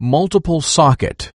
Multiple socket.